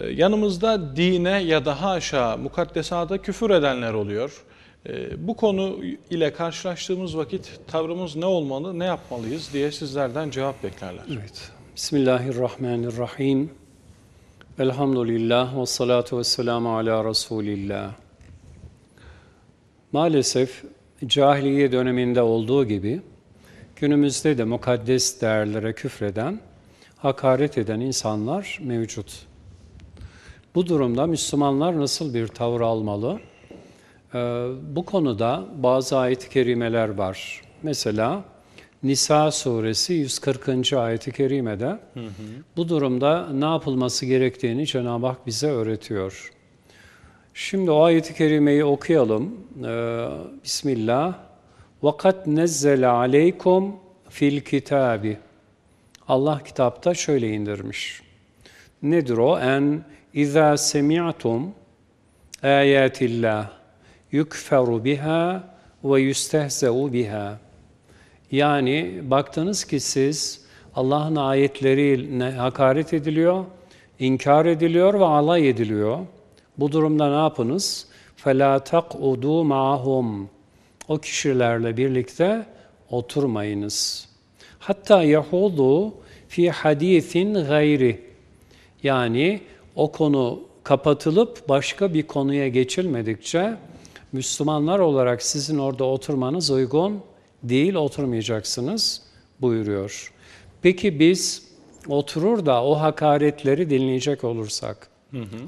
Ee, Yanımızda dine ya daha aşağı mukaddesata küfür edenler oluyor. Ee, Bu konu ile karşılaştığımız vakit tavrımız ne olmalı, ne yapmalıyız diye sizlerden cevap beklerler. Evet. Bismillahirrahmanirrahim. Elhamdülillah ve salatu ve selamu ala Resulillah. Maalesef cahiliye döneminde olduğu gibi günümüzde de mukaddes değerlere küfreden, hakaret eden insanlar mevcut. Bu durumda Müslümanlar nasıl bir tavır almalı? Ee, bu konuda bazı ayet-i kerimeler var. Mesela Nisa suresi 140. ayet-i kerimede hı hı. bu durumda ne yapılması gerektiğini Cenab-ı Hak bize öğretiyor. Şimdi o ayet-i kerimeyi okuyalım. Ee, Bismillah. وَقَدْ نَزَّلَ عَلَيْكُمْ fil kitabi. Allah kitapta şöyle indirmiş. Nedir o? En اِذَا سَمِعْتُمْ آيَاتِ اللّٰهِ يُكْفَرُ بِهَا وَيُسْتَهْزَوْ بِهَا Yani baktınız ki siz Allah'ın ayetleriyle hakaret ediliyor, inkar ediliyor ve alay ediliyor. Bu durumda ne yapınız? فَلَا تَقْعُدُوا مَعَهُمْ O kişilerle birlikte oturmayınız. Hatta yahudu fi hadisin gayri. Yani o konu kapatılıp başka bir konuya geçilmedikçe Müslümanlar olarak sizin orada oturmanız uygun değil, oturmayacaksınız buyuruyor. Peki biz oturur da o hakaretleri dinleyecek olursak,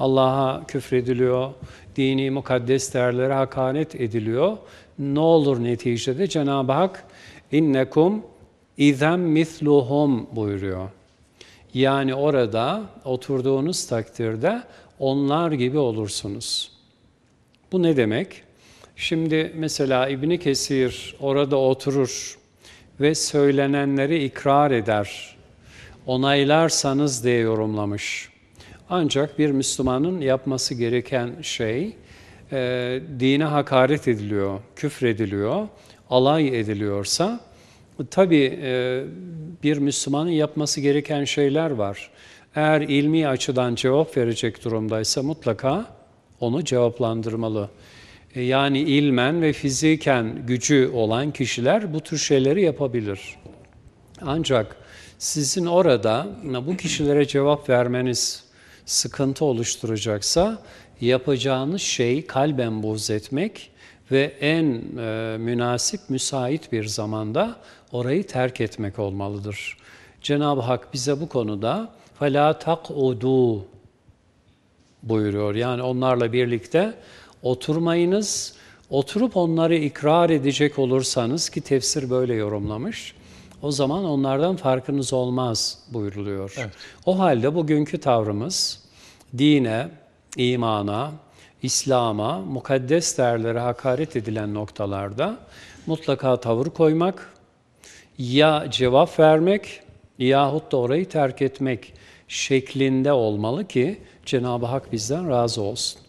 Allah'a küfrediliyor, dini mukaddes değerlere hakaret ediliyor. Ne olur neticede? Cenab-ı Hak innekum izem misluhum buyuruyor. Yani orada oturduğunuz takdirde onlar gibi olursunuz. Bu ne demek? Şimdi mesela İbni Kesir orada oturur ve söylenenleri ikrar eder. Onaylarsanız diye yorumlamış. Ancak bir Müslümanın yapması gereken şey, e, dine hakaret ediliyor, küfrediliyor, alay ediliyorsa, tabii e, bir Müslümanın yapması gereken şeyler var. Eğer ilmi açıdan cevap verecek durumdaysa mutlaka onu cevaplandırmalı. E, yani ilmen ve fiziken gücü olan kişiler bu tür şeyleri yapabilir. Ancak sizin orada bu kişilere cevap vermeniz sıkıntı oluşturacaksa yapacağınız şey kalben buğz etmek ve en e, münasip, müsait bir zamanda orayı terk etmek olmalıdır. Cenab-ı Hak bize bu konuda فَلَا تَقْعُدُوا buyuruyor. Yani onlarla birlikte oturmayınız, oturup onları ikrar edecek olursanız ki tefsir böyle yorumlamış, o zaman onlardan farkınız olmaz buyuruluyor. Evet. O halde bugünkü tavrımız dine, imana, İslam'a, mukaddes değerlere hakaret edilen noktalarda mutlaka tavır koymak, ya cevap vermek yahut da orayı terk etmek şeklinde olmalı ki Cenab-ı Hak bizden razı olsun.